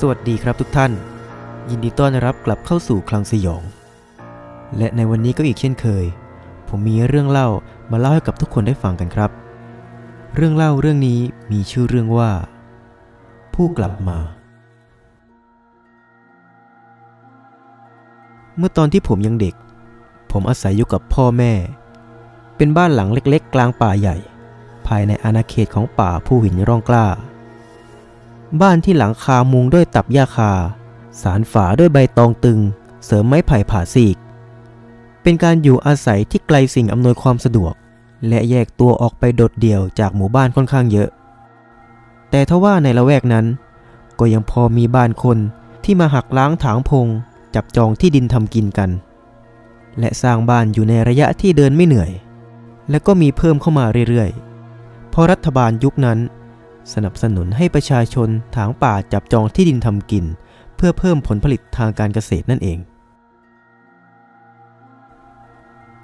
สวัสดีครับทุกท่าน ยินดีต้อนรับกลับเข้าสู่คลังสยอง และในวันนี้ก็อีกเช่นเคย ผมมีเรื่องเล่ามาเล่าให้กับทุกคนได้ฟังกันครับ เรื่องเล่าเรื่องนี้มีชื่อเรื่องว่า ผู้กลับมา เมื่อตอนที่ผมยังเด็ก ผมอาศัยอยู่กับพ่อแม่ เป็นบ้านหลังเล็ก ๆ กลางป่าใหญ่ ภายในอาณาเขตของป่าผู้หินร่องกล้า บ้านที่หลังคามุงด้วยตับหญ้าคา สารฝาด้วยใบตองตึง เสริมไม้ไผ่ผ่าซีก เป็นการอยู่อาศัยที่ไกลสิ่งอำนวยความสะดวก และแยกตัวออกไปโดดเดี่ยวจากหมู่บ้านค่อนข้างเยอะ แต่ทว่าในละแวกนั้น ก็ยังพอมีบ้านคนที่มาหักล้างถางพง จับจองที่ดินทำกินกัน และสร้างบ้านอยู่ในระยะที่เดินไม่เหนื่อย และก็มีเพิ่มเข้ามาเรื่อยๆเพราะรัฐบาลยุคนั้น สนับสนุนให้ประชาชนถางป่าจับจองที่ดินทำกิน เพื่อเพิ่มผลผลิตทางการเกษตรนั่นเอง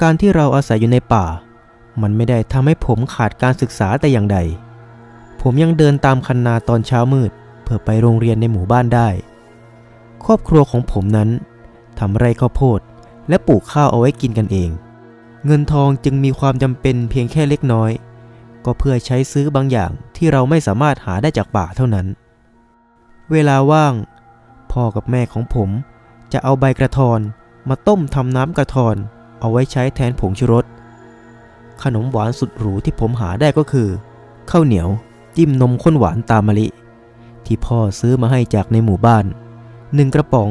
การที่เราอาศัยอยู่ในป่า มันไม่ได้ทำให้ผมขาดการศึกษาแต่อย่างใด ผมยังเดินตามคันนาตอนเช้ามืด เพื่อไปโรงเรียนในหมู่บ้านได้ ครอบครัวของผมนั้นทำไร่ข้าวโพดและปลูกข้าวเอาไว้กินกันเอง เงินทองจึงมีความจำเป็นเพียงแค่เล็กน้อย ก็เพื่อใช้ซื้อบางอย่างที่เราไม่สามารถหาได้จากป่าเท่านั้น เวลาว่าง พ่อกับแม่ของผม จะเอาใบกระทอนมาต้มทำน้ำกระทอนเอาไว้ใช้แทนผงชูรส ขนมหวานสุดหรูที่ผมหาได้ก็คือข้าวเหนียวจิ้มนมข้นหวานตามมะลิ ที่พ่อซื้อมาให้จากในหมู่บ้านหนึ่งกระป๋อง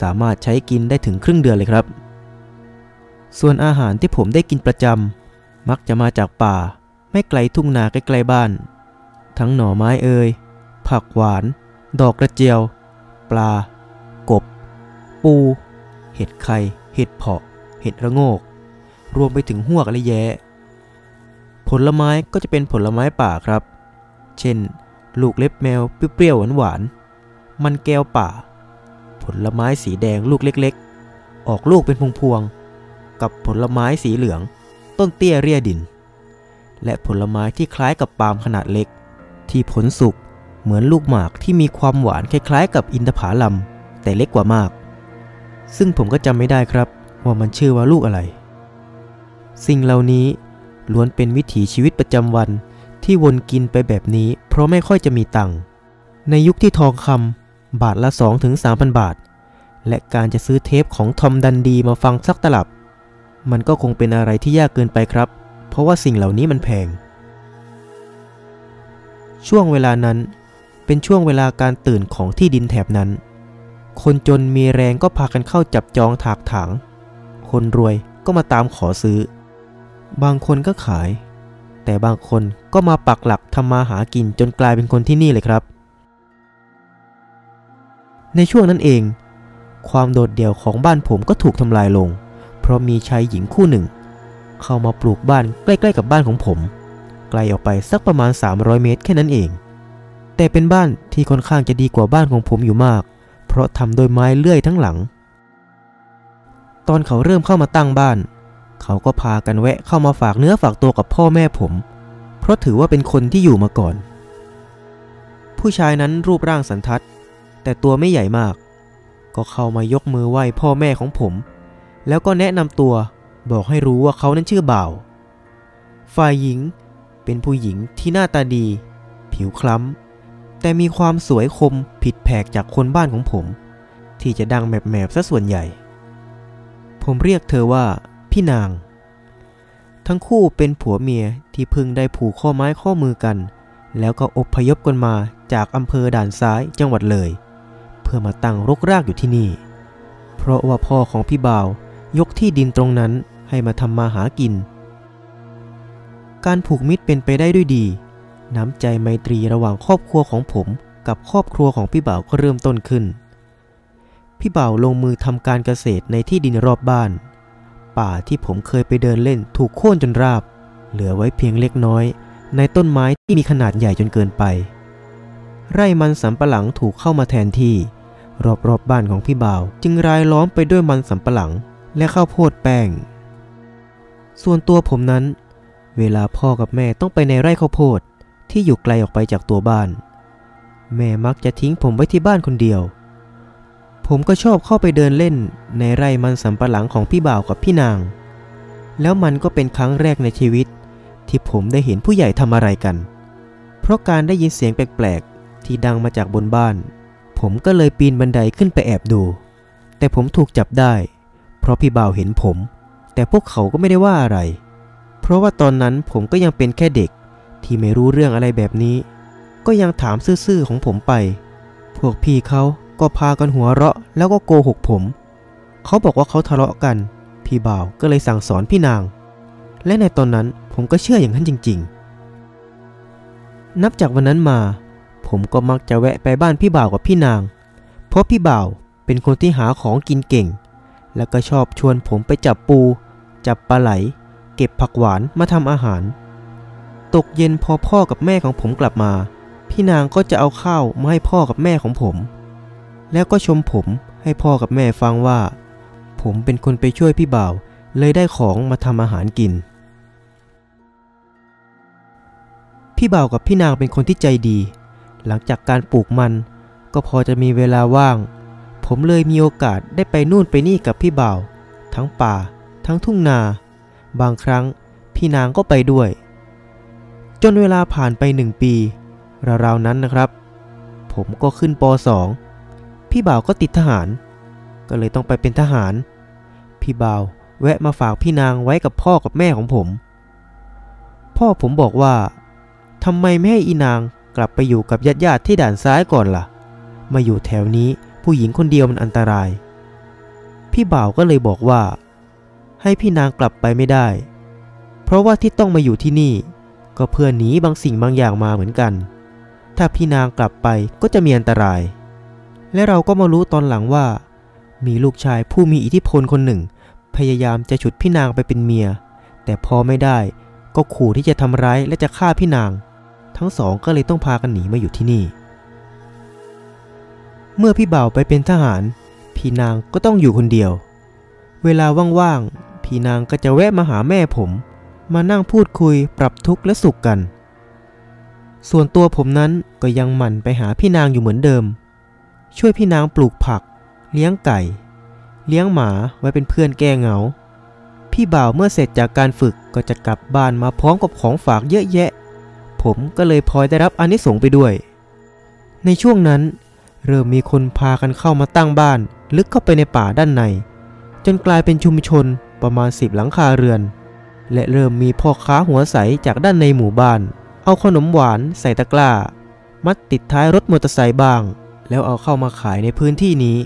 สามารถใช้กินได้ถึงครึ่งเดือนเลยครับ ส่วนอาหารที่ผมได้กินประจำมักจะมาจากป่า ไม่ไกลทุ่งนาใกล้ๆบ้าน ทั้งหน่อไม้เอ่ยผักหวาน ดอกกระเจียว ปลา กบ ปู เห็ดไข่ เห็ดเพาะ เห็ดระโงก รวมไปถึงหวกและแย้ผลไม้ก็จะเป็นผลไม้ป่าครับ เช่น ลูกเล็บแมวเปรี้ยวหวานๆมันแก้วป่า ผลไม้สีแดงลูกเล็กๆ ออกลูกเป็นพวงๆ กับผลไม้สีเหลือง ต้นเตี้ยเรียดิน และผลไม้ที่คล้ายกับปาล์มขนาดเล็ก ที่ผลสุกเหมือนลูกหมากที่มีความหวานคล้ายๆ กับอินทผลัม แต่เล็กกว่ามาก ซึ่งผมก็จำไม่ได้ครับ ว่ามันชื่อว่าลูกอะไร สิ่งเหล่านี้ล้วนเป็นวิถีชีวิตประจำวันที่วนกินไปแบบนี้ เพราะไม่ค่อยจะมีตังค์ในยุคที่ทองคำบาทละ 2-3,000บาท และการจะซื้อเทปของทอมดันดีมาฟังสักตลับ มันก็คงเป็นอะไรที่ยากเกินไปครับ เพราะว่าสิ่งเหล่านี้มันแพง ช่วงเวลานั้นเป็นช่วงเวลาการตื่นของที่ดินแถบนั้น คนจนมีแรงก็พากันเข้าจับจองถากถาง คนรวยก็มาตามขอซื้อ บางคนก็ขาย แต่บางคนก็มาปักหลักทำมาหากินจนกลายเป็นคนที่นี่เลยครับ ในช่วงนั้นเอง ความโดดเดี่ยวของบ้านผมก็ถูกทำลายลง เพราะมีชายหญิงคู่หนึ่ง เข้ามาปลูกบ้านใกล้ๆกับบ้านของผม ไกลออกไปสักประมาณ 300 เมตรแค่นั้นเอง แต่เป็นบ้านที่ค่อนข้างจะดีกว่าบ้านของผมอยู่มาก เพราะทำโดยไม้เลื่อยทั้งหลัง ตอนเขาเริ่มเข้ามาตั้งบ้าน เขาก็พากันแวะเข้ามาฝากเนื้อฝากตัวกับพ่อแม่ผม เพราะถือว่าเป็นคนที่อยู่มาก่อน ผู้ชายนั้นรูปร่างสันทัด แต่ตัวไม่ใหญ่มาก ก็เข้ามายกมือไหว้พ่อแม่ของผมแล้วก็แนะนำตัว บอกให้รู้ว่าเขานั้นชื่อบ่าว ฝ่ายหญิงเป็นผู้หญิงที่หน้าตาดี ผิวคล้ำ แต่มีความสวยคมผิดแผกจากคนบ้านของผม ที่จะดังแมบๆซะส่วนใหญ่ ผมเรียกเธอว่าพี่นาง ทั้งคู่เป็นผัวเมียที่พิ่งได้ผูกข้อไม้ข้อมือกัน แล้วก็อบพยพกันมาจากอำเภอด่านซ้ายจังหวัดเลย เพื่อมาตั้งรกรากอยู่ที่นี่ เพราะว่าพ่อของพี่บ่าวยกที่ดินตรงนั้น ให้มาทำมาหากิน การผูกมิตรเป็นไปได้ด้วยดี น้ำใจไมตรีระหว่างครอบครัวของผมกับครอบครัวของพี่บ่าวก็เริ่มต้นขึ้น พี่บ่าวลงมือทำการเกษตรในที่ดินรอบบ้าน ป่าที่ผมเคยไปเดินเล่นถูกโค่นจนราบ เหลือไว้เพียงเล็กน้อย ในต้นไม้ที่มีขนาดใหญ่จนเกินไป ไร่มันสำปะหลังถูกเข้ามาแทนที่ รอบๆบบ้านของพี่บ่าว จึงรายล้อมไปด้วยมันสำปะหลัง และข้าวโพดแป้ง ส่วนตัวผมนั้น เวลาพ่อกับแม่ต้องไปในไร่ข้าวโพดที่อยู่ไกลออกไปจากตัวบ้าน แม่มักจะทิ้งผมไว้ที่บ้านคนเดียว ผมก็ชอบเข้าไปเดินเล่นในไร่มันสำปะหลังของพี่บ่าวกับพี่นาง แล้วมันก็เป็นครั้งแรกในชีวิต ที่ผมได้เห็นผู้ใหญ่ทำอะไรกัน เพราะการได้ยินเสียงแปลกๆที่ดังมาจากบนบ้าน ผมก็เลยปีนบันไดขึ้นไปแอบดู แต่ผมถูกจับได้ เพราะพี่บ่าวเห็นผม แต่พวกเขาก็ไม่ได้ว่าอะไร เพราะว่าตอนนั้นผมก็ยังเป็นแค่เด็กที่ไม่รู้เรื่องอะไรแบบนี้ ก็ยังถามซื่อๆของผมไป พวกพี่เขาก็พากันหัวเราะแล้วก็โกหกผม เขาบอกว่าเขาทะเลาะกัน พี่บ่าวก็เลยสั่งสอนพี่นาง และในตอนนั้นผมก็เชื่ออย่างนั้นจริง ๆ นับจากวันนั้นมา ผมก็มักจะแวะไปบ้านพี่บ่าวกับพี่นาง เพราะพี่บ่าวเป็นคนที่หาของกินเก่ง แล้วก็ชอบชวนผมไปจับปู จับปลาไหล เก็บผักหวานมาทำอาหาร ตกเย็นพอพ่อกับแม่ของผมกลับมา พี่นางก็จะเอาข้าวมาให้พ่อกับแม่ของผม แล้วก็ชมผมให้พ่อกับแม่ฟังว่า ผมเป็นคนไปช่วยพี่บ่าว เลยได้ของมาทำอาหารกิน พี่บ่าวกับพี่นางเป็นคนที่ใจดี หลังจากการปลูกมัน ก็พอจะมีเวลาว่าง ผมเลยมีโอกาสได้ไปนู่นไปนี่กับพี่บ่าว ทั้งป่า ทั้งทุ่งนา บางครั้งพี่นางก็ไปด้วย จนเวลาผ่านไปหนึ่งปีราวๆนั้นนะครับ ผมก็ขึ้นป .2 พี่บ่าวก็ติดทหาร ก็เลยต้องไปเป็นทหาร พี่บ่าวแวะมาฝากพี่นางไว้กับพ่อกับแม่ของผม พ่อผมบอกว่าทำไมไม่ให้อีนางกลับไปอยู่กับญาติญาติๆที่ด่านซ้ายก่อนล่ะ มาอยู่แถวนี้ผู้หญิงคนเดียวมันอันตราย พี่บ่าวก็เลยบอกว่า ให้พี่นางกลับไปไม่ได้ เพราะว่าที่ต้องมาอยู่ที่นี่ ก็เพื่อหนีบางสิ่งบางอย่างมาเหมือนกัน ถ้าพี่นางกลับไปก็จะมีอันตราย และเราก็มารู้ตอนหลังว่า มีลูกชายผู้มีอิทธิพลคนหนึ่ง พยายามจะฉุดพี่นางไปเป็นเมีย แต่พอไม่ได้ก็ขู่ที่จะทำร้ายและจะฆ่าพี่นาง ทั้งสองก็เลยต้องพากันหนีมาอยู่ที่นี่ เมื่อพี่บ่าวไปเป็นทหาร พี่นางก็ต้องอยู่คนเดียว เวลาว่าง พี่นางก็จะแวะมาหาแม่ผม มานั่งพูดคุยปรับทุกข์และสุขกัน ส่วนตัวผมนั้นก็ยังหมั่นไปหาพี่นางอยู่เหมือนเดิม ช่วยพี่นางปลูกผัก เลี้ยงไก่ เลี้ยงหมาไว้เป็นเพื่อนแก้เหงา พี่บ่าวเมื่อเสร็จจากการฝึกก็จะกลับบ้านมาพร้อมกับของฝากเยอะแยะ ผมก็เลยพลอยได้รับอานิสงส์ไปด้วย ในช่วงนั้น เริ่มมีคนพากันเข้ามาตั้งบ้าน ลึกเข้าไปในป่าด้านในจนกลายเป็นชุมชน ประมาณสิบหลังคาเรือน และเริ่มมีพ่อค้าหัวใสจากด้านในหมู่บ้าน เอาขนมหวานใส่ตะกร้า มัดติดท้ายรถมอเตอร์ไซค์บ้าง แล้วเอาเข้ามาขายในพื้นที่นี้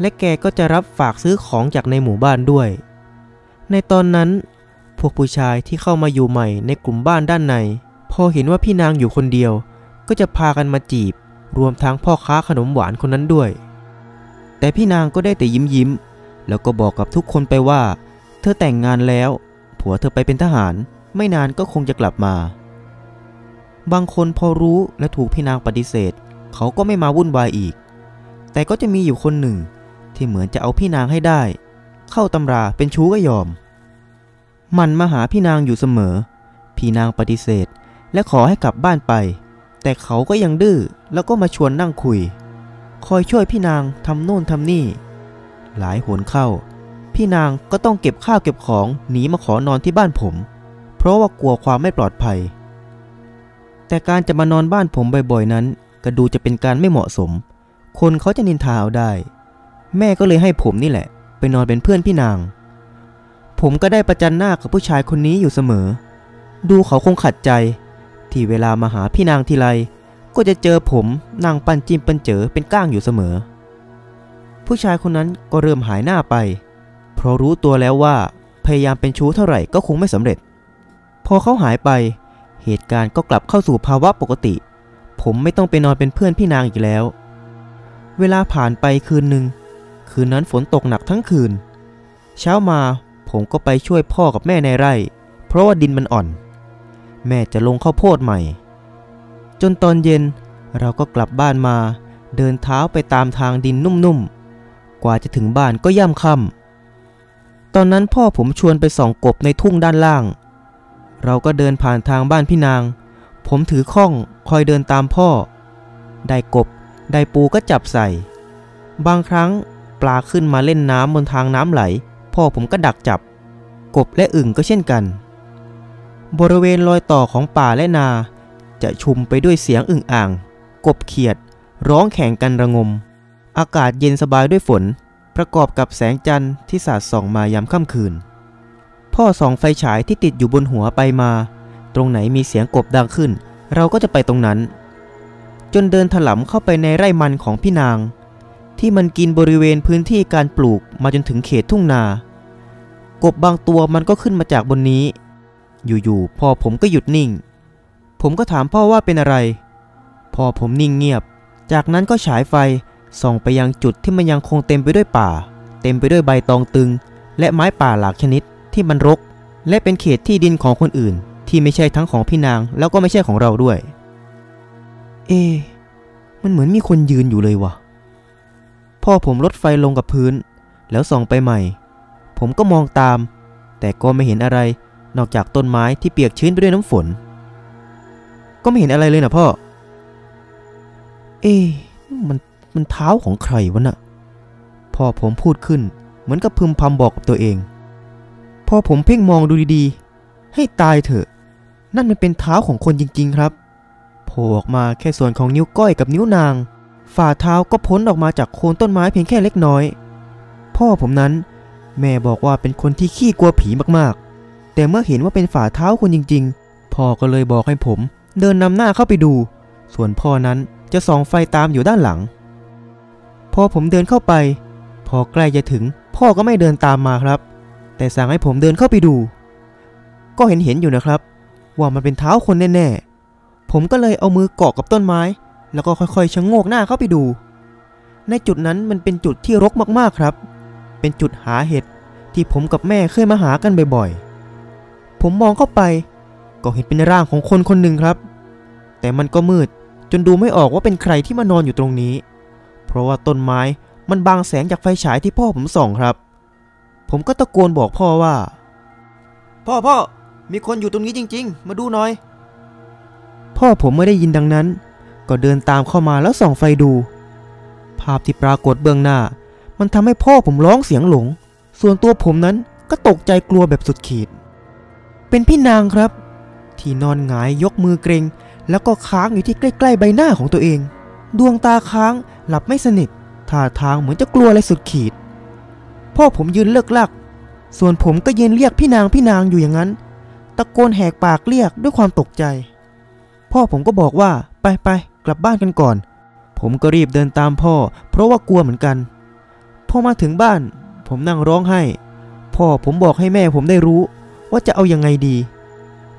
และแกก็จะรับฝากซื้อของจากในหมู่บ้านด้วย ในตอนนั้น พวกผู้ชายที่เข้ามาอยู่ใหม่ในกลุ่มบ้านด้านใน พอเห็นว่าพี่นางอยู่คนเดียว ก็จะพากันมาจีบ รวมทั้งพ่อค้าขนมหวานคนนั้นด้วย แต่พี่นางก็ได้แต่ยิ้มยิ้ม แล้วก็บอกกับทุกคนไปว่า เธอแต่งงานแล้ว ผัวเธอไปเป็นทหาร ไม่นานก็คงจะกลับมา บางคนพอรู้และถูกพี่นางปฏิเสธ เขาก็ไม่มาวุ่นวายอีก แต่ก็จะมีอยู่คนหนึ่ง ที่เหมือนจะเอาพี่นางให้ได้ เข้าตำราเป็นชู้ก็ยอม มันมาหาพี่นางอยู่เสมอ พี่นางปฏิเสธ และขอให้กลับบ้านไป แต่เขาก็ยังดื้อแล้วก็มาชวนนั่งคุย คอยช่วยพี่นางทำโน่นทำนี่ หลายหนเข้า พี่นางก็ต้องเก็บข้าวเก็บของหนีมาขอนอนที่บ้านผม เพราะว่ากลัวความไม่ปลอดภัย แต่การจะมานอนบ้านผมบ่อยๆนั้น ก็ดูจะเป็นการไม่เหมาะสม คนเขาจะนินทาเอาได้ แม่ก็เลยให้ผมนี่แหละ ไปนอนเป็นเพื่อนพี่นาง ผมก็ได้ประจันหน้ากับผู้ชายคนนี้อยู่เสมอ ดูเขาคงขัดใจ ที่เวลามาหาพี่นางทีไรก็จะเจอผมนั่งปั้นจิ้มปั้นเจอเป็นก้างอยู่เสมอ ผู้ชายคนนั้นก็เริ่มหายหน้าไป เพราะรู้ตัวแล้วว่าพยายามเป็นชู้เท่าไหร่ก็คงไม่สำเร็จ พอเขาหายไป เหตุการณ์ก็กลับเข้าสู่ภาวะปกติ ผมไม่ต้องไปนอนเป็นเพื่อนพี่นางอีกแล้ว เวลาผ่านไปคืนหนึ่ง คืนนั้นฝนตกหนักทั้งคืน เช้ามาผมก็ไปช่วยพ่อกับแม่ในไร่ เพราะว่าดินมันอ่อน แม่จะลงข้าวโพดใหม่ จนตอนเย็นเราก็กลับบ้านมา เดินเท้าไปตามทางดินนุ่มๆ กว่าจะถึงบ้านก็ย่ำค่ำตอนนั้นพ่อผมชวนไปส่องกบในทุ่งด้านล่าง เราก็เดินผ่านทางบ้านพี่นาง ผมถือข้องคอยเดินตามพ่อ ได้กบ ได้ปูก็จับใส่ บางครั้งปลาขึ้นมาเล่นน้ำบนทางน้ำไหล พ่อผมก็ดักจับ กบและอึ่งก็เช่นกัน บริเวณรอยต่อของป่าและนา จะชุมไปด้วยเสียงอึ่งอ่าง กบเขียด ร้องแข่งกันระงม อากาศเย็นสบายด้วยฝน ประกอบกับแสงจันทร์ที่สาดส่องมายามค่ำคืน พ่อส่องไฟฉายที่ติดอยู่บนหัวไปมา ตรงไหนมีเสียงกบดังขึ้น เราก็จะไปตรงนั้น จนเดินถลำเข้าไปในไร่มันของพี่นาง ที่มันกินบริเวณพื้นที่การปลูกมาจนถึงเขตทุ่งนา กบบางตัวมันก็ขึ้นมาจากบนนี้ อยู่ๆพ่อผมก็หยุดนิ่ง ผมก็ถามพ่อว่าเป็นอะไร พ่อผมนิ่งเงียบ จากนั้นก็ฉายไฟ ส่องไปยังจุดที่มันยังคงเต็มไปด้วยป่า เต็มไปด้วยใบตองตึง และไม้ป่าหลากชนิดที่มันรก และเป็นเขตที่ดินของคนอื่น ที่ไม่ใช่ทั้งของพี่นางแล้วก็ไม่ใช่ของเราด้วย เอะมันเหมือนมีคนยืนอยู่เลยวะพ่อผมลดไฟลงกับพื้น แล้วส่องไปใหม่ ผมก็มองตาม แต่ก็ไม่เห็นอะไร นอกจากต้นไม้ที่เปียกชื้นไปด้วยน้ำฝน ก็ไม่เห็นอะไรเลยนะพ่อ เอ๊ะมัน มันเท้าของใครวะน่ะพ่อผมพูดขึ้น เหมือนกับพึมพำบอกกับตัวเอง พอผมเพ่งมองดูดีๆ ให้ตายเถอะ นั่นมันเป็นเท้าของคนจริง ๆ ครับโผล่ออกมาแค่ส่วนของนิ้วก้อยกับนิ้วนาง ฝ่าเท้าก็พ้นออกมาจากโคนต้นไม้เพียงแค่เล็กน้อย พ่อผมนั้น แม่บอกว่าเป็นคนที่ขี้กลัวผีมากๆ แต่เมื่อเห็นว่าเป็นฝ่าเท้าคนจริง ๆ พ่อก็เลยบอกให้ผม เดินนำหน้าเข้าไปดู ส่วนพ่อนั้นจะส่องไฟตามอยู่ด้านหลัง พอผมเดินเข้าไป พอใกล้จะถึง พ่อก็ไม่เดินตามมาครับ แต่สั่งให้ผมเดินเข้าไปดู ก็เห็นเห็นอยู่นะครับ ว่ามันเป็นเท้าคนแน่ๆ ผมก็เลยเอามือเกาะกับต้นไม้ แล้วก็ค่อยๆชะโงกหน้าเข้าไปดู ในจุดนั้นมันเป็นจุดที่รกมากๆครับ เป็นจุดหาเห็ดที่ผมกับแม่เคยมาหากันบ่อยๆ ผมมองเข้าไป ก็เห็นเป็นร่างของคนคนหนึ่งครับ แต่มันก็มืดจนดูไม่ออกว่าเป็นใครที่มานอนอยู่ตรงนี้ ราะว่าต้นไม้มันบังแสงจากไฟฉายที่พ่อผมส่องครับ ผมก็ตะโกนบอกพ่อว่า พ่อพ่อมีคนอยู่ตรงนี้จริง ๆ มาดูหน่อย พ่อผมไม่ได้ยินดังนั้น ก็เดินตามเข้ามาแล้วส่องไฟดู ภาพที่ปรากฏเบื้องหน้า มันทำให้พ่อผมร้องเสียงหลง ส่วนตัวผมนั้นก็ตกใจกลัวแบบสุดขีด เป็นพี่นางครับ ที่นอนหงายยกมือเกรง แล้วก็ค้างอยู่ที่ใกล้ ๆ ใบหน้าของตัวเอง ดวงตาค้างหลับไม่สนิทท่าทางเหมือนจะกลัวอะไรสุดขีด พ่อผมยืนเลิกลัก ส่วนผมก็ยืนเรียกพี่นางพี่นางอยู่อย่างนั้น ตะโกนแหกปากเรียกด้วยความตกใจ พ่อผมก็บอกว่าไปไปกลับบ้านกันก่อน ผมก็รีบเดินตามพ่อ เพราะว่ากลัวเหมือนกัน พอมาถึงบ้าน ผมนั่งร้องไห้ พ่อผมบอกให้แม่ผมได้รู้ ว่าจะเอายังไงดี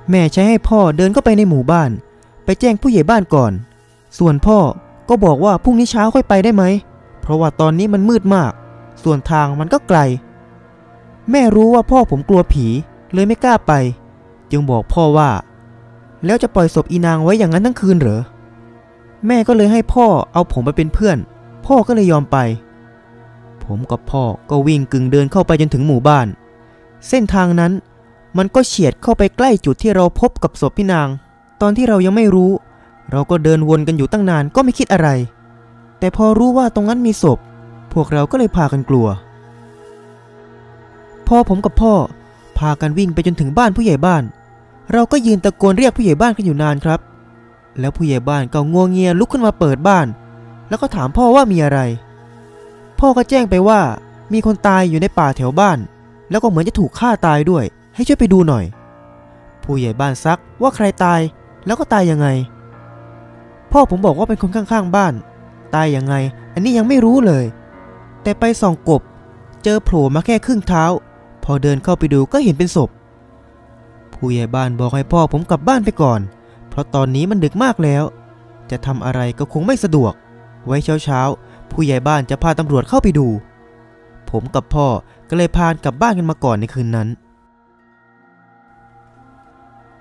แม่ใช้ให้พ่อเดินเข้าไปในหมู่บ้าน ไปแจ้งผู้ใหญ่บ้านก่อน ส่วนพ่อ ก็บอกว่าพรุ่งนี้เช้าค่อยไปได้ไหม เพราะว่าตอนนี้มันมืดมาก ส่วนทางมันก็ไกล แม่รู้ว่าพ่อผมกลัวผี เลยไม่กล้าไป จึงบอกพ่อว่า แล้วจะปล่อยศพอีนางไว้อย่างนั้นทั้งคืนเหรอ แม่ก็เลยให้พ่อเอาผมไปเป็นเพื่อน พ่อก็เลยยอมไป ผมกับพ่อก็วิ่งกึ่งเดินเข้าไปจนถึงหมู่บ้าน เส้นทางนั้นมันก็เฉียดเข้าไปใกล้จุดที่เราพบกับศพพี่นาง ตอนที่เรายังไม่รู้ เราก็เดินวนกันอยู่ตั้งนานก็ไม่คิดอะไร แต่พอรู้ว่าตรงนั้นมีศพ พวกเราก็เลยพากันกลัว พอผมกับพ่อ พากันวิ่งไปจนถึงบ้านผู้ใหญ่บ้าน เราก็ยืนตะโกนเรียกผู้ใหญ่บ้านกันอยู่นานครับ แล้วผู้ใหญ่บ้านก็งัวงเงียลุกขึ้นมาเปิดบ้าน แล้วก็ถามพ่อว่ามีอะไร พ่อก็แจ้งไปว่า มีคนตายอยู่ในป่าแถวบ้าน แล้วก็เหมือนจะถูกฆ่าตายด้วย ให้ช่วยไปดูหน่อย ผู้ใหญ่บ้านซักว่าใครตายแล้วก็ตายยังไง พ่อผมบอกว่าเป็นคนข้างๆบ้าน ตายยังไง อันนี้ยังไม่รู้เลย แต่ไปส่องกบ เจอโผล่มาแค่ครึ่งเท้า พอเดินเข้าไปดูก็เห็นเป็นศพ ผู้ใหญ่บ้านบอกให้พ่อผมกลับบ้านไปก่อน เพราะตอนนี้มันดึกมากแล้ว จะทำอะไรก็คงไม่สะดวก ไว้เช้าๆ ผู้ใหญ่บ้านจะพาตำรวจเข้าไปดู ผมกับพ่อก็เลยพานกลับบ้านกันมาก่อนในคืนนั้น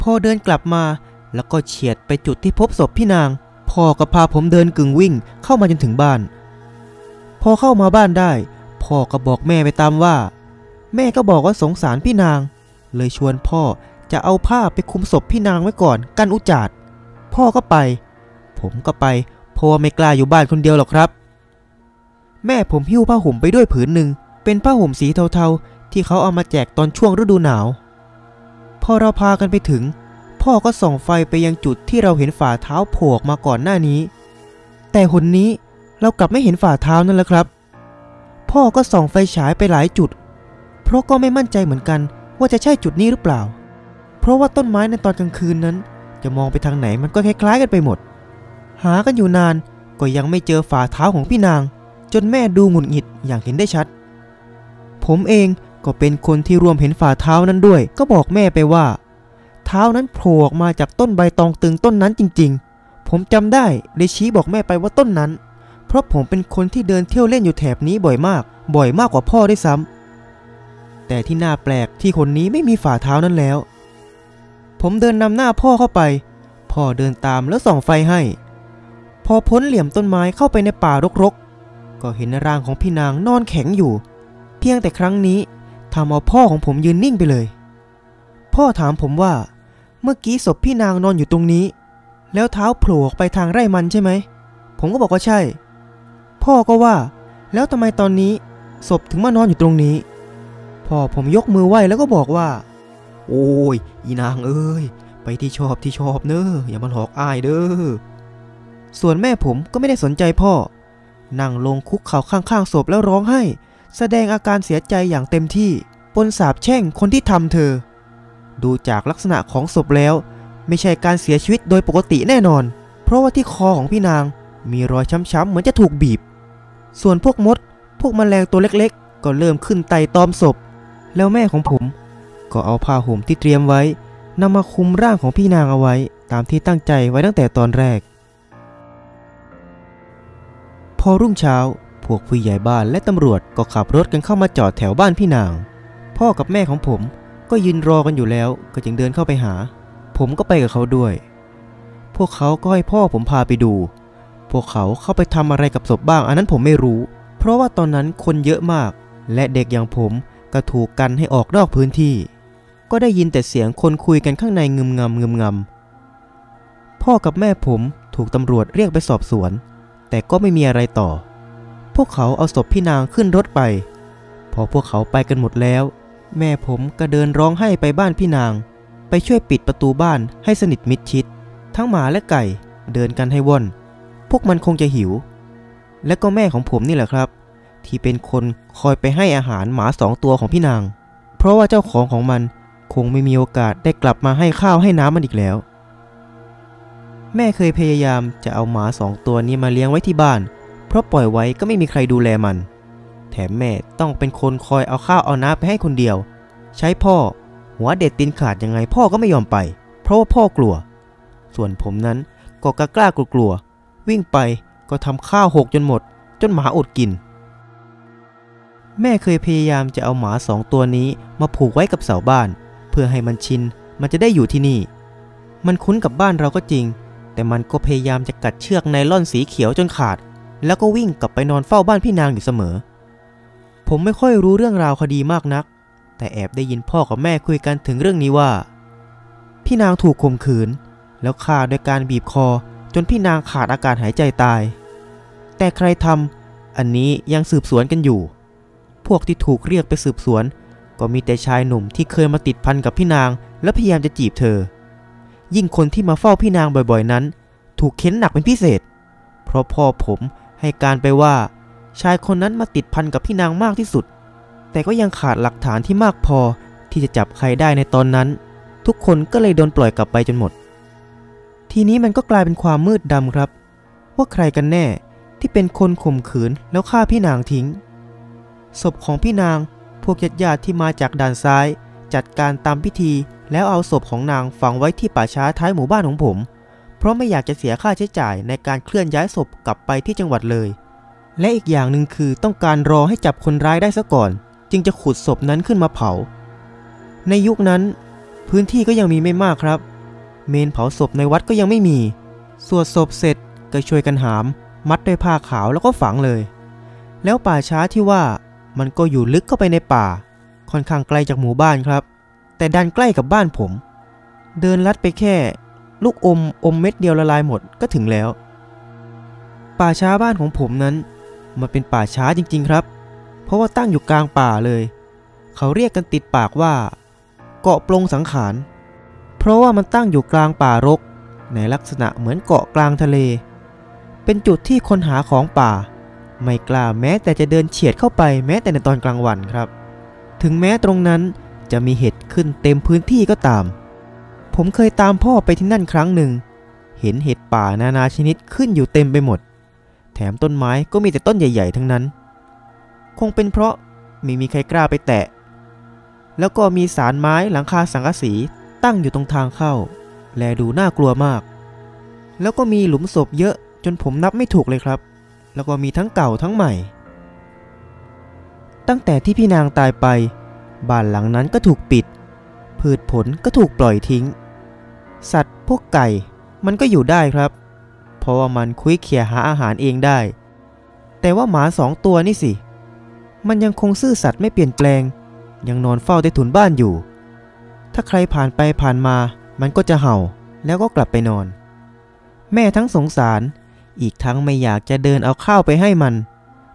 พอเดินกลับมาแล้วก็เฉียดไปจุดที่พบศพพี่นาง พ่อก็พาผมเดินกึ่งวิ่งเข้ามาจนถึงบ้าน พอเข้ามาบ้านได้ พ่อก็บอกแม่ไปตามว่า แม่ก็บอกว่าสงสารพี่นาง เลยชวนพ่อจะเอาผ้าไปคุมศพพี่นางไว้ก่อนกันอุจจาดพ่อก็ไป ผมก็ไปเพราะว่าไม่กล้าอยู่บ้านคนเดียวหรอกครับ แม่ผมหิ้วผ้าห่มไปด้วยผืนหนึ่งเป็นผ้าห่มสีเทาๆ ที่เขาเอามาแจกตอนช่วงฤดูหนาว พอเราพากันไปถึง พ่อก็ส่องไฟไปยังจุดที่เราเห็นฝ่าเท้าโผล่ออกมาก่อนหน้านี้ แต่หนนี้เรากลับไม่เห็นฝ่าเท้านั่นแหละครับ พ่อก็ส่องไฟฉายไปหลายจุด เพราะก็ไม่มั่นใจเหมือนกันว่าจะใช่จุดนี้หรือเปล่า เพราะว่าต้นไม้ในตอนกลางคืนนั้น จะมองไปทางไหนมันก็คล้ายๆกันไปหมด หากันอยู่นานก็ยังไม่เจอฝ่าเท้าของพี่นาง จนแม่ดูหงุดหงิดอย่างเห็นได้ชัด ผมเองก็เป็นคนที่รวมเห็นฝ่าเท้านั้นด้วย ก็บอกแม่ไปว่า เท้านั้นโผล่ออกมาจากต้นใบตองตึงต้นนั้นจริงๆ ผมจำได้เลยชี้บอกแม่ไปว่าต้นนั้น เพราะผมเป็นคนที่เดินเที่ยวเล่นอยู่แถบนี้บ่อยมาก บ่อยมากกว่าพ่อด้วยซ้ำแต่ที่น่าแปลกที่คนนี้ไม่มีฝ่าเท้านั้นแล้ว ผมเดินนำหน้าพ่อเข้าไป พ่อเดินตามแล้วส่องไฟให้ พอพ้นเหลี่ยมต้นไม้เข้าไปในป่ารกๆ ก็เห็นร่างของพี่นางนอนแข็งอยู่ เพียงแต่ครั้งนี้ทำเอาพ่อของผมยืนนิ่งไปเลย พ่อถามผมว่า มื่อกี้ศพพี่นางนอนอยู่ตรงนี้ แล้วเท้าโผล่ออกไปทางไร่มันใช่ไหม ผมก็บอกว่าใช่ พ่อก็ว่า แล้วทำไมตอนนี้ศพถึงมานอนอยู่ตรงนี้ พ่อผมยกมือไหว้แล้วก็บอกว่า โอ้ย อีนางเอ้ย ไปที่ชอบที่ชอบเนอะอย่ามาหลอกอ้ายเด้อ ส่วนแม่ผมก็ไม่ได้สนใจพ่อ นั่งลงคุกเข่าข้างๆศพแล้วร้องไห้ แสดงอาการเสียใจอย่างเต็มที่ปนสาบแช่งคนที่ทำเธอ ดูจากลักษณะของศพแล้ว ไม่ใช่การเสียชีวิตโดยปกติแน่นอน เพราะว่าที่คอของพี่นางมีรอยช้ำๆเหมือนจะถูกบีบ ส่วนพวกมด พวกมแมลงตัวเล็กๆ ก็เริ่มขึ้นไต่ตอมศพ แล้วแม่ของผม ก็เอาผ้าห่มที่เตรียมไว้นำมาคุมร่างของพี่นางเอาไว้ ตามที่ตั้งใจไว้ตั้งแต่ตอนแรก พอรุ่งเช้า พวกผู้ใหญ่บ้านและตำรวจก็ขับรถกันเข้ามาจอดแถวบ้านพี่นาง พ่อกับแม่ของผม ก็ยืนรอกันอยู่แล้วก็จึงเดินเข้าไปหา ผมก็ไปกับเขาด้วย พวกเขาก็ให้พ่อผมพาไปดู พวกเขาเข้าไปทำอะไรกับศพบ้าง อันนั้นผมไม่รู้ เพราะว่าตอนนั้นคนเยอะมาก และเด็กอย่างผมก็ถูกกันให้ออกนอกพื้นที่ ก็ได้ยินแต่เสียงคนคุยกันข้างในงึมงำงึมงำพ่อกับแม่ผมถูกตำรวจเรียกไปสอบสวน แต่ก็ไม่มีอะไรต่อ พวกเขาเอาศพพี่นางขึ้นรถไป พอพวกเขาไปกันหมดแล้ว แม่ผมก็เดินร้องไห้ไปบ้านพี่นาง ไปช่วยปิดประตูบ้านให้สนิทมิดชิด ทั้งหมาและไก่เดินกันให้ว่อน พวกมันคงจะหิว และก็แม่ของผมนี่แหละครับ ที่เป็นคนคอยไปให้อาหารหมาสองตัวของพี่นาง เพราะว่าเจ้าของของมันคงไม่มีโอกาสได้กลับมาให้ข้าวให้น้ำมันอีกแล้ว แม่เคยพยายามจะเอาหมาสองตัวนี้มาเลี้ยงไว้ที่บ้าน เพราะปล่อยไว้ก็ไม่มีใครดูแลมัน แถมแม่ต้องเป็นคนคอยเอาข้าวเอาน้ำไปให้คนเดียว ใช้พ่อ หัวเด็ดตีนขาดยังไงพ่อก็ไม่ยอมไป เพราะว่าพ่อกลัว ส่วนผมนั้นก็กล้ากล้ากลัวๆวิ่งไปก็ทำข้าวหกจนหมด จนหมาอดกิน แม่เคยพยายามจะเอาหมาสองตัวนี้มาผูกไว้กับเสาบ้าน เพื่อให้มันชินมันจะได้อยู่ที่นี่ มันคุ้นกับบ้านเราก็จริง แต่มันก็พยายามจะกัดเชือกไนล่อนสีเขียวจนขาด แล้วก็วิ่งกลับไปนอนเฝ้าบ้านพี่นางอยู่เสมอ ผมไม่ค่อยรู้เรื่องราวคดีมากนัก แต่แอบได้ยินพ่อกับแม่คุยกันถึงเรื่องนี้ว่า พี่นางถูกข่มขืน แล้วฆ่าโดยการบีบคอจนพี่นางขาดอากาศหายใจตาย แต่ใครทำอันนี้ยังสืบสวนกันอยู่ พวกที่ถูกเรียกไปสืบสวน ก็มีแต่ชายหนุ่มที่เคยมาติดพันกับพี่นาง และพยายามจะจีบเธอ ยิ่งคนที่มาเฝ้าพี่นางบ่อยๆนั้น ถูกเค้นหนักเป็นพิเศษ เพราะพ่อผมให้การไปว่า ชายคนนั้นมาติดพันกับพี่นางมากที่สุด แต่ก็ยังขาดหลักฐานที่มากพอที่จะจับใครได้ในตอนนั้น ทุกคนก็เลยโดนปล่อยกลับไปจนหมด ทีนี้มันก็กลายเป็นความมืดดำครับ ว่าใครกันแน่ที่เป็นคนข่มขืนแล้วฆ่าพี่นางทิ้ง ศพของพี่นางพวกญาติญาติที่มาจากด่านซ้าย จัดการตามพิธีแล้วเอาศพของนางฝังไว้ที่ป่าช้าท้ายหมู่บ้านของผม เพราะไม่อยากจะเสียค่าใช้จ่ายในการเคลื่อนย้ายศพกลับไปที่จังหวัดเลย และอีกอย่างหนึ่งคือต้องการรอให้จับคนร้ายได้ซะก่อน จึงจะขุดศพนั้นขึ้นมาเผา ในยุคนั้น พื้นที่ก็ยังมีไม่มากครับ เมนเผาศพในวัดก็ยังไม่มี สวดศพเสร็จก็ช่วยกันหาม มัดด้วยผ้าขาวแล้วก็ฝังเลย แล้วป่าช้าที่ว่ามันก็อยู่ลึกเข้าไปในป่า ค่อนข้างไกลจากหมู่บ้านครับ แต่ดันใกล้กับบ้านผม เดินลัดไปแค่ ลูกอมอมเม็ดเดียวละลายหมดก็ถึงแล้ว ป่าช้าบ้านของผมนั้น มันเป็นป่าช้าจริง ๆ ครับ เพราะว่าตั้งอยู่กลางป่าเลย เขาเรียกกันติดปากว่า เกาะปลงสังขาร เพราะว่ามันตั้งอยู่กลางป่ารก ในลักษณะเหมือนเกาะกลางทะเล เป็นจุดที่คนหาของป่า ไม่กล้าแม้แต่จะเดินเฉียดเข้าไปแม้แต่ในตอนกลางวันครับ ถึงแม้ตรงนั้นจะมีเห็ดขึ้นเต็มพื้นที่ก็ตาม ผมเคยตามพ่อไปที่นั่นครั้งหนึ่ง เห็นเห็ดป่านานาชนิดขึ้นอยู่เต็มไปหมด แถมต้นไม้ก็มีแต่ต้นใหญ่ๆ ทั้งนั้น คงเป็นเพราะไม่มีใครกล้าไปแตะ แล้วก็มีสารไม้หลังคาสังกะสีตั้งอยู่ตรงทางเข้า แลดูน่ากลัวมาก แล้วก็มีหลุมศพเยอะจนผมนับไม่ถูกเลยครับ แล้วก็มีทั้งเก่าทั้งใหม่ ตั้งแต่ที่พี่นางตายไปบ้านหลังนั้นก็ถูกปิด พืชผลก็ถูกปล่อยทิ้ง สัตว์พวกไก่มันก็อยู่ได้ครับ เพราะว่ามันคุยเขี่ยหาอาหารเองได้ แต่ว่าหมาสองตัวนี่สิ มันยังคงซื่อสัตย์ไม่เปลี่ยนแปลง ยังนอนเฝ้าใต้ถุนบ้านอยู่ ถ้าใครผ่านไปผ่านมา มันก็จะเห่าแล้วก็กลับไปนอน แม่ทั้งสงสาร อีกทั้งไม่อยากจะเดินเอาข้าวไปให้มัน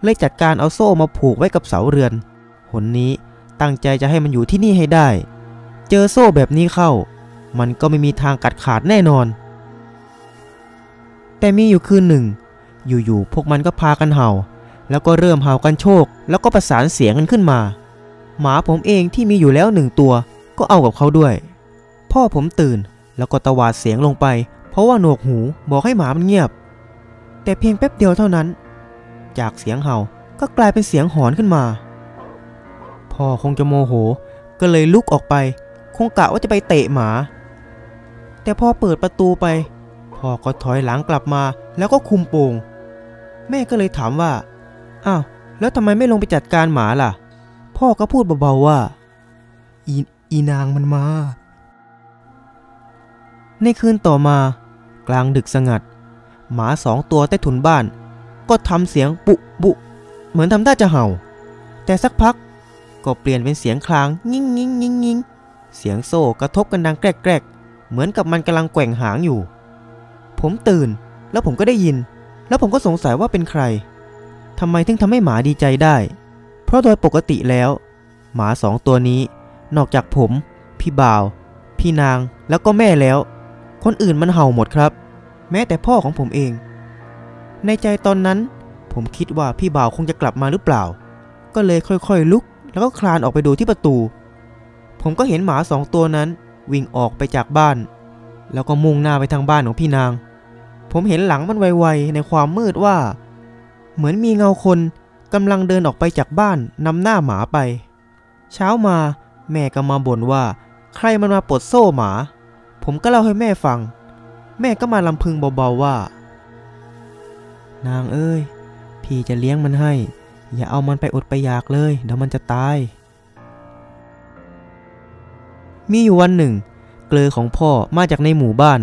เลยจัดการเอาโซ่มาผูกไว้กับเสาเรือน หนนี้ตั้งใจจะให้มันอยู่ที่นี่ให้ได้ เจอโซ่แบบนี้เข้า มันก็ไม่มีทางกัดขาดแน่นอน แต่มีอยู่คืนหนึ่ง อยู่ๆพวกมันก็พากันเห่า แล้วก็เริ่มเห่ากันโชค แล้วก็ประสานเสียงกันขึ้นมา หมาผมเองที่มีอยู่แล้วหนึ่งตัว ก็เอากับเขาด้วย พ่อผมตื่นแล้วก็ตวาดเสียงลงไป เพราะว่าหนวกหูบอกให้หมามันเงียบ แต่เพียงแป๊บเดียวเท่านั้น จากเสียงเห่าก็กลายเป็นเสียงหอนขึ้นมา พ่อคงจะโมโห ก็เลยลุกออกไป คงกะว่าจะไปเตะหมา แต่พอเปิดประตูไป พ่อก็ถอยหลังกลับมาแล้วก็คุมโปง แม่ก็เลยถามว่า อ้าว แล้วทำไมไม่ลงไปจัดการหมาล่ะ พ่อก็พูดเบาๆว่า อีอีนางมันมา ในคืนต่อมา กลางดึกสงัด หมาสองตัวใต้ถุนบ้าน ก็ทำเสียงปุบุ เหมือนทำท่าจะเห่า แต่สักพักก็เปลี่ยนเป็นเสียงคลางงิ้งงิ้งงิ้งงิ้งเสียงโซ่กระทบกันดังแกรกแกรกเหมือนกับมันกำลังแกว่งหางอยู่ ผมตื่น แล้วผมก็ได้ยิน แล้วผมก็สงสัยว่าเป็นใครทำไมถึงทำให้หมาดีใจได้ เพราะโดยปกติแล้ว หมาสองตัวนี้ นอกจากผม พี่บ่าว พี่นางแล้วก็แม่แล้ว คนอื่นมันเห่าหมดครับ แม้แต่พ่อของผมเอง ในใจตอนนั้น ผมคิดว่าพี่บ่าวคงจะกลับมาหรือเปล่า ก็เลยค่อยๆลุก แล้วก็คลานออกไปดูที่ประตู ผมก็เห็นหมาสองตัวนั้น วิ่งออกไปจากบ้าน แล้วก็มุ่งหน้าไปทางบ้านของพี่นาง ผมเห็นหลังมันไวๆในความมืดว่า เหมือนมีเงาคนกำลังเดินออกไปจากบ้านนำหน้าหมาไป เช้ามาแม่ก็มาบ่นว่า ใครมันมาปลดโซ่หมา ผมก็เล่าให้แม่ฟัง แม่ก็มาลำพึงเบาๆว่า นางเอ้ย พี่จะเลี้ยงมันให้ อย่าเอามันไปอดไปอยากเลยเดี๋ยวมันจะตาย มีอยู่วันหนึ่ง เกลอของพ่อมาจากในหมู่บ้าน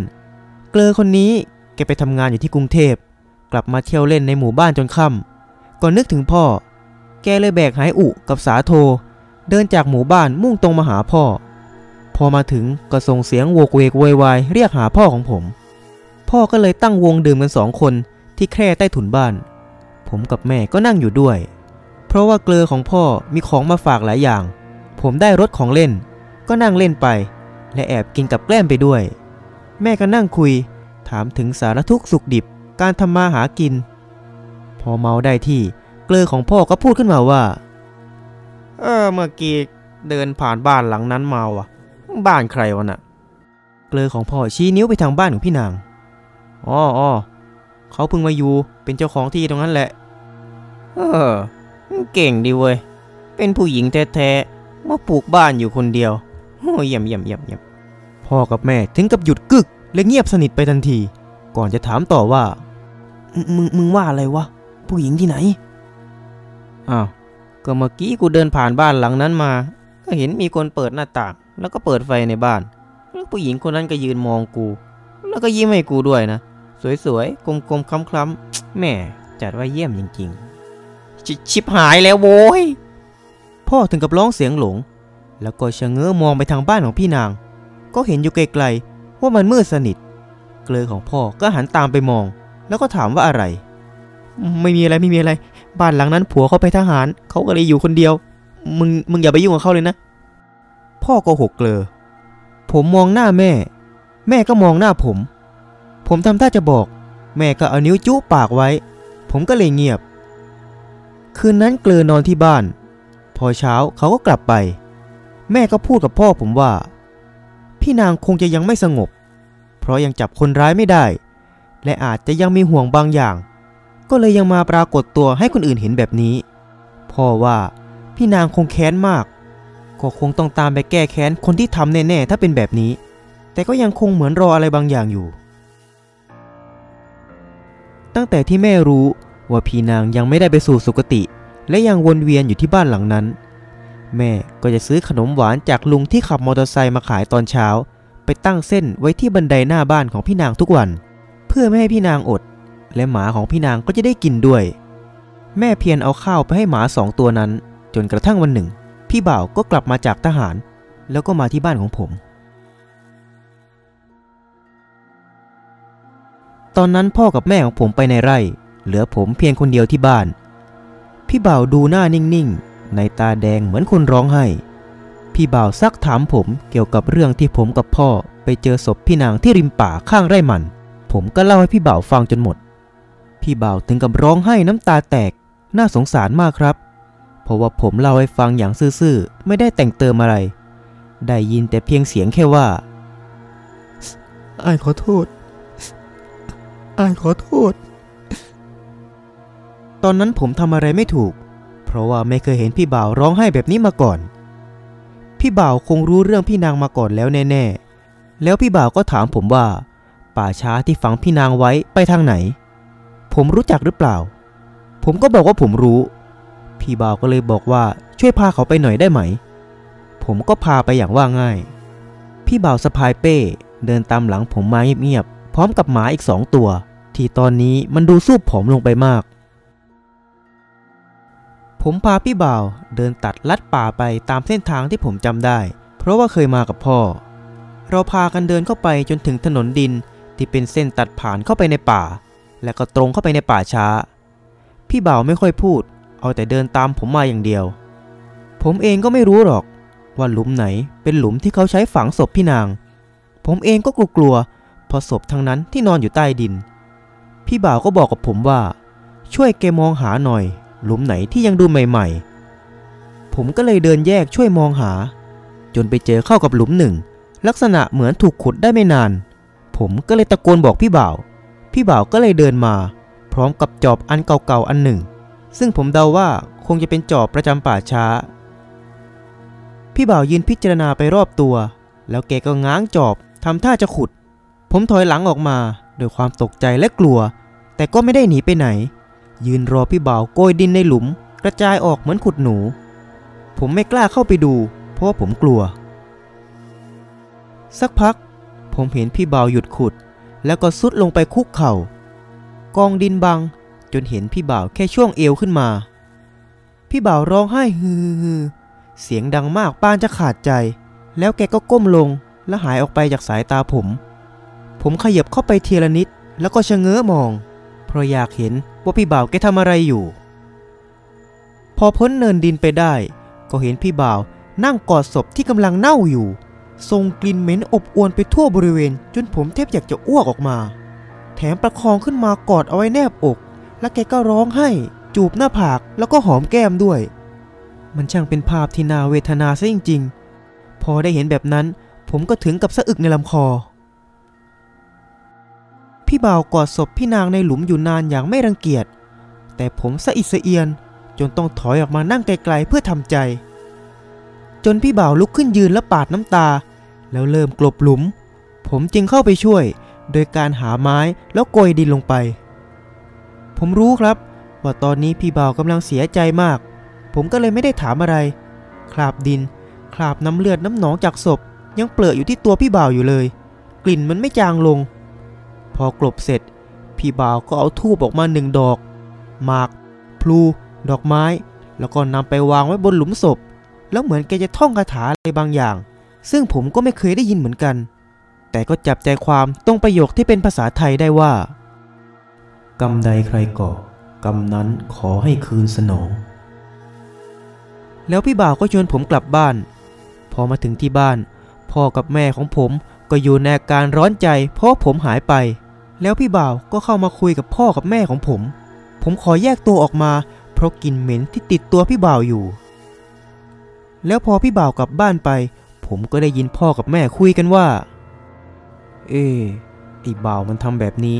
เกลอคนนี้ แกไปทำงานอยู่ที่กรุงเทพ กลับมาเที่ยวเล่นในหมู่บ้านจนค่ำก่อนนึกถึงพ่อ แกเลยแบกหายอุกับสาโท เดินจากหมู่บ้านมุ่งตรงมาหาพ่อ พอมาถึงก็ส่งเสียงโวกเวกโวยวายเรียกหาพ่อของผม พ่อก็เลยตั้งวงดื่มกันสองคนที่แคร่ใต้ถุนบ้าน ผมกับแม่ก็นั่งอยู่ด้วย เพราะว่าเกลือของพ่อมีของมาฝากหลายอย่าง ผมได้รถของเล่น ก็นั่งเล่นไป และแอบกินกับแกล้มไปด้วย แม่ก็นั่งคุย ถามถึงสารทุกสุขดิบการทำมาหากิน พอเมาได้ที่เกลอของพ่อก็พูดขึ้นมาว่า เออเมื่อกี้เดินผ่านบ้านหลังนั้นมาว่ะ บ้านใครวะน่ะ เกลอของพ่อชี้นิ้วไปทางบ้านของพี่นางอ๋อออเขาเพิ่งมาอยู่เป็นเจ้าของที่ตรงนั้นแหละ เออ เก่งดีเว้ย เป็นผู้หญิงแท้ๆมาปลูกบ้านอยู่คนเดียวโอ้ยเยี่ยมเยี่ยมเยี่ยมเยี่ยมพ่อกับแม่ถึงกับหยุดกึก และเงียบสนิทไปทันที ก่อนจะถามต่อว่า มึงมึงว่าอะไรวะ ผู้หญิงที่ไหน อ้าว ก็เมื่อกี้กูเดินผ่านบ้านหลังนั้นมา ก็เห็นมีคนเปิดหน้าต่าง แล้วก็เปิดไฟในบ้านแล้วผู้หญิงคนนั้นก็ยืนมองกู แล้วก็ยิ้มให้กูด้วยนะ สวยๆกลมๆคล้ำๆแหม่จัดว่าเยี่ยมจริงๆชชิบหายแล้วโว้ยพ่อถึงกับร้องเสียงหลง แล้วก็ชะเง้อมองไปทางบ้านของพี่นาง ก็เห็นอยู่ไกลๆ ว่ามันมืดสนิท เกลือของพ่อก็หันตามไปมอง แล้วก็ถามว่าอะไร ไม่มีอะไรไม่มีอะไร บ้านหลังนั้นผัวเขาไปทหารเขาก็เลยอยู่คนเดียว มึงมึงอย่าไปยุ่งกับเขาเลยนะ พ่อก็หกเกลือ ผมมองหน้าแม่ แม่ก็มองหน้าผม ผมทำท่าจะบอก แม่ก็เอานิ้วจุปากไว้ ผมก็เลยเงียบ คืนนั้นเกลือนอนที่บ้าน พอเช้าเขาก็กลับไป แม่ก็พูดกับพ่อผมว่า พี่นางคงจะยังไม่สงบ เพราะยังจับคนร้ายไม่ได้ และอาจจะยังมีห่วงบางอย่าง ก็เลยยังมาปรากฏตัวให้คนอื่นเห็นแบบนี้ พ่อว่าพี่นางคงแค้นมาก ก็คงต้องตามไปแก้แค้นคนที่ทำแน่ๆถ้าเป็นแบบนี้ แต่ก็ยังคงเหมือนรออะไรบางอย่างอยู่ ตั้งแต่ที่แม่รู้ว่าพี่นางยังไม่ได้ไปสู่สุคติ และยังวนเวียนอยู่ที่บ้านหลังนั้น แม่ก็จะซื้อขนมหวานจากลุงที่ขับมอเตอร์ไซค์มาขายตอนเช้า ไปตั้งเส้นไว้ที่บันไดหน้าบ้านของพี่นางทุกวัน เพื่อไม่ให้พี่นางอด และหมาของพี่นางก็จะได้กินด้วย แม่เพียรเอาข้าวไปให้หมาสองตัวนั้น จนกระทั่งวันหนึ่ง พี่บ่าวก็กลับมาจากทหาร แล้วก็มาที่บ้านของผม ตอนนั้นพ่อกับแม่ของผมไปในไร่ เหลือผมเพียงคนเดียวที่บ้าน พี่บ่าวดูหน้านิ่งๆ ในตาแดงเหมือนคนร้องไห้ พี่บ่าวซักถามผมเกี่ยวกับเรื่องที่ผมกับพ่อไปเจอศพพี่นางที่ริมป่าข้างไร่มัน ผมก็เล่าให้พี่บ่าวฟังจนหมด พี่บ่าวถึงกับร้องไห้น้ำตาแตก น่าสงสารมากครับ เพราะว่าผมเล่าให้ฟังอย่างซื่อๆ ไม่ได้แต่งเติมอะไร ได้ยินแต่เพียงเสียงแค่ว่าอ้ายขอโทษอ้ายขอโทษ ตอนนั้นผมทำอะไรไม่ถูก เพราะว่าไม่เคยเห็นพี่บ่าวร้องไห้แบบนี้มาก่อน พี่บ่าวคงรู้เรื่องพี่นางมาก่อนแล้วแน่ๆ แล้วพี่บ่าวก็ถามผมว่า ป่าช้าที่ฝังพี่นางไว้ไปทางไหน ผมรู้จักหรือเปล่า ผมก็บอกว่าผมรู้ พี่บ่าวก็เลยบอกว่าช่วยพาเขาไปหน่อยได้ไหม ผมก็พาไปอย่างว่าง่าย พี่บ่าวสะพายเป้ เดินตามหลังผมมาเงียบๆพร้อมกับหมาอีกสองตัว ที่ตอนนี้มันดูสูบผอมลงไปมาก ผมพาพี่บ่าวเดินตัดลัดป่าไปตามเส้นทางที่ผมจำได้ เพราะว่าเคยมากับพ่อ เราพากันเดินเข้าไปจนถึงถนนดินที่เป็นเส้นตัดผ่านเข้าไปในป่า และก็ตรงเข้าไปในป่าช้า พี่บ่าวไม่ค่อยพูด เอาแต่เดินตามผมมาอย่างเดียว ผมเองก็ไม่รู้หรอก ว่าหลุมไหนเป็นหลุมที่เขาใช้ฝังศพพี่นาง ผมเองก็กลัวๆเพราะศพทั้งนั้นที่นอนอยู่ใต้ดิน พี่บ่าวก็บอกกับผมว่า ช่วยแกมองหาหน่อย หลุมไหนที่ยังดูใหม่ ๆ ผมก็เลยเดินแยกช่วยมองหา จนไปเจอเข้ากับหลุมหนึ่ง ลักษณะเหมือนถูกขุดได้ไม่นาน ผมก็เลยตะโกนบอกพี่บ่าว พี่บ่าวก็เลยเดินมา พร้อมกับจอบอันเก่าๆอันหนึ่ง ซึ่งผมเดาว่าคงจะเป็นจอบประจำป่าช้า พี่บ่าวยืนพิจารณาไปรอบตัว แล้วแกก็ง้างจอบทำท่าจะขุด ผมถอยหลังออกมาด้วยความตกใจและกลัว แต่ก็ไม่ได้หนีไปไหน ยืนรอพี่บ่าวโกยดินในหลุม กระจายออกเหมือนขุดหนู ผมไม่กล้าเข้าไปดู เพราะผมกลัว สักพัก ผมเห็นพี่บ่าวหยุดขุด แล้วก็ซุดลงไปคุกเข่า กองดินบัง จนเห็นพี่บ่าวแค่ช่วงเอวขึ้นมา พี่บ่าวร้องไห้ฮือเสียงดังมากปานจะขาดใจ แล้วแกก็ก้มลงและหายออกไปจากสายตาผม ผมขยับเข้าไปทีละนิด แล้วก็ชะเง้อมอง เพราะอยากเห็น ว่าพี่บ่าวแกทำอะไรอยู่ พอพ้นเนินดินไปได้ ก็เห็นพี่บ่าวนั่งกอดศพที่กำลังเน่าอยู่ ทรงกลิ่นเหม็นอบอวนไปทั่วบริเวณ จนผมแทบอยากจะอ้วกออกมา แถมประคองขึ้นมากอดเอาไว้แนบอก แล้วแกก็ร้องไห้ จูบหน้าผากแล้วก็หอมแก้มด้วย มันช่างเป็นภาพที่น่าเวทนาซะจริง ๆ พอได้เห็นแบบนั้น ผมก็ถึงกับสะอึกในลำคอ พี่บ่าวกอดศพพี่นางในหลุมอยู่นานอย่างไม่รังเกียจ แต่ผมสะอิดสะเอียน จนต้องถอยออกมานั่งไกลๆเพื่อทำใจ จนพี่บ่าวลุกขึ้นยืนและปาดน้ำตา แล้วเริ่มกลบหลุม ผมจึงเข้าไปช่วย โดยการหาไม้แล้วโกยดินลงไป ผมรู้ครับ ว่าตอนนี้พี่บ่าวกำลังเสียใจมาก ผมก็เลยไม่ได้ถามอะไร คราบดิน คราบน้ำเลือดน้ำหนองจากศพ ยังเปลืออยู่ที่ตัวพี่บ่าวอยู่เลย กลิ่นมันไม่จางลง พอกลบเสร็จ พี่บ่าวก็เอาทูบออกมาหนึ่งดอกหมาก พลู ดอกไม้ แล้วก็นำไปวางไว้บนหลุมศพ แล้วเหมือนแกจะท่องคาถาอะไรบางอย่าง ซึ่งผมก็ไม่เคยได้ยินเหมือนกัน แต่ก็จับใจความตรงประโยคที่เป็นภาษาไทยได้ว่ากรรมใดใครก่อกรรมนั้นขอให้คืนสนอง แล้วพี่บ่าวก็ชวนผมกลับบ้าน พอมาถึงที่บ้าน พ่อกับแม่ของผมก็อยู่ในอาการร้อนใจเพราะผมหายไป แล้วพี่บ่าวก็เข้ามาคุยกับพ่อกับแม่ของผม ผมขอแยกตัวออกมา เพราะกลิ่นเหม็นที่ติดตัวพี่บ่าวอยู่ แล้วพอพี่บ่าวกลับบ้านไป ผมก็ได้ยินพ่อกับแม่คุยกันว่า เออไอ้บ่าวมันทำแบบนี้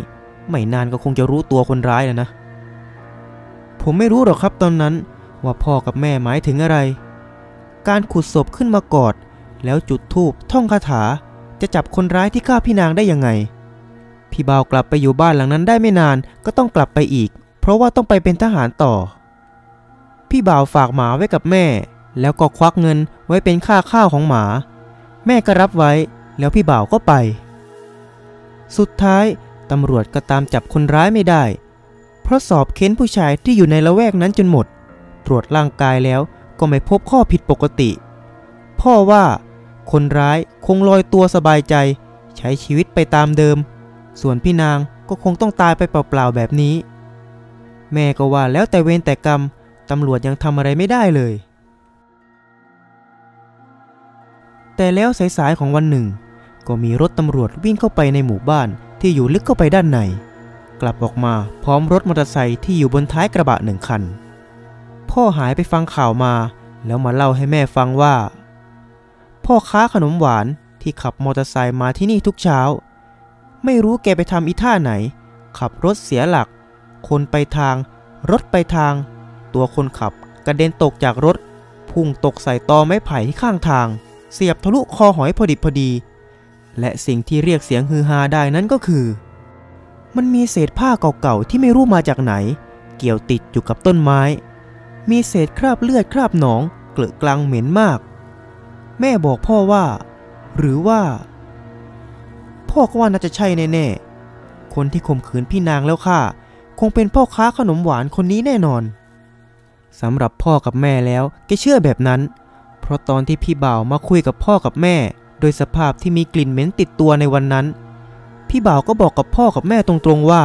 ไม่นานก็คงจะรู้ตัวคนร้ายแล้วนะ ผมไม่รู้หรอกครับตอนนั้น ว่าพ่อกับแม่หมายถึงอะไร การขุดศพขึ้นมากอด แล้วจุดธูปท่องคาถาจะจับคนร้ายที่ฆ่าพี่นางได้ยังไง พี่บ่าวกลับไปอยู่บ้านหลังนั้นได้ไม่นานก็ต้องกลับไปอีก เพราะว่าต้องไปเป็นทหารต่อ พี่บ่าวฝากหมาไว้กับแม่ แล้วก็ควักเงินไว้เป็นค่าข้าวของหมา แม่ก็รับไว้ แล้วพี่บ่าวก็ไป สุดท้ายตำรวจก็ตามจับคนร้ายไม่ได้ เพราะสอบเค้นผู้ชายที่อยู่ในละแวกนั้นจนหมด ตรวจร่างกายแล้วก็ไม่พบข้อผิดปกติ พ่อว่าคนร้ายคงลอยตัวสบายใจ ใช้ชีวิตไปตามเดิม ส่วนพี่นางก็คงต้องตายไปเปล่าๆแบบนี้ แม่ก็ว่าแล้วแต่เวรแต่กรรม ตำรวจยังทำอะไรไม่ได้เลย แต่แล้วสายๆของวันหนึ่ง ก็มีรถตำรวจวิ่งเข้าไปในหมู่บ้านที่อยู่ลึกเข้าไปด้านใน กลับออกมาพร้อมรถมอเตอร์ไซค์ที่อยู่บนท้ายกระบะหนึ่งคัน พ่อหายไปฟังข่าวมา แล้วมาเล่าให้แม่ฟังว่า พ่อค้าขนมหวานที่ขับมอเตอร์ไซค์มาที่นี่ทุกเช้า ไม่รู้แกไปทำอีท่าไหน ขับรถเสียหลัก คนไปทาง รถไปทาง ตัวคนขับกระเด็นตกจากรถ พุ่งตกใส่ตอไม้ไผ่ที่ข้างทาง เสียบทะลุคอหอยพอดิบพอดี และสิ่งที่เรียกเสียงฮือฮาได้นั้นก็คือ มันมีเศษผ้าเก่าๆที่ไม่รู้มาจากไหน เกี่ยวติดอยู่กับต้นไม้ มีเศษคราบเลือดคราบหนอง เกลือกลังเหม็นมาก แม่บอกพ่อว่า หรือว่า พ่อก็ว่าน่าจะใช่แน่ๆ คนที่ข่มขืนพี่นางแล้วค่ะ คงเป็นพ่อค้าขนมหวานคนนี้แน่นอนสำหรับพ่อกับแม่แล้วแกเชื่อแบบนั้น เพราะตอนที่พี่บ่าวมาคุยกับพ่อกับแม่ โดยสภาพที่มีกลิ่นเหม็นติดตัวในวันนั้น พี่บ่าวก็บอกกับพ่อกับแม่ตรงๆว่า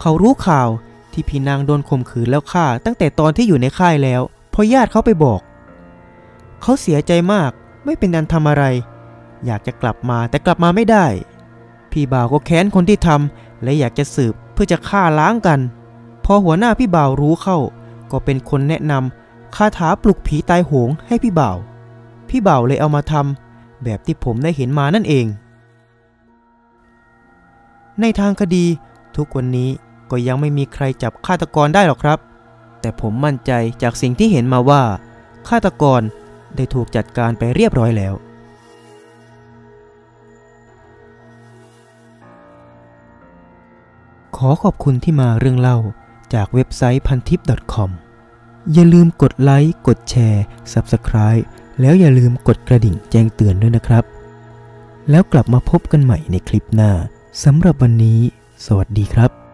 เขารู้ข่าวที่พี่นางโดนข่มขืนแล้วฆ่าตั้งแต่ตอนที่อยู่ในค่ายแล้วเพราะญาติเขาไปบอก เขาเสียใจมากไม่เป็นอันทำอะไร อยากจะกลับมาแต่กลับมาไม่ได้ พี่บ่าวก็แค้นคนที่ทำและอยากจะสืบเพื่อจะฆ่าล้างกัน พอหัวหน้าพี่บ่าวรู้เข้า ก็เป็นคนแนะนำคาถาปลุกผีตายโหงให้พี่บ่าว พี่บ่าวเลยเอามาทำแบบที่ผมได้เห็นมานั่นเอง ในทางคดีทุกวันนี้ก็ยังไม่มีใครจับฆาตกรได้หรอกครับ แต่ผมมั่นใจจากสิ่งที่เห็นมาว่าฆาตกรได้ถูกจัดการไปเรียบร้อยแล้ว ขอขอบคุณที่มาเรื่องเล่าจากเว็บไซต์พันทิป .com อย่าลืมกดไลค์ กดแชร์ Subscribe แล้วอย่าลืมกดกระดิ่งแจ้งเตือนด้วยนะครับ แล้วกลับมาพบกันใหม่ในคลิปหน้าสำหรับวันนี้ สวัสดีครับ